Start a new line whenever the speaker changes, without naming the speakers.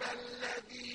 حَسِبَ الَّذِينَ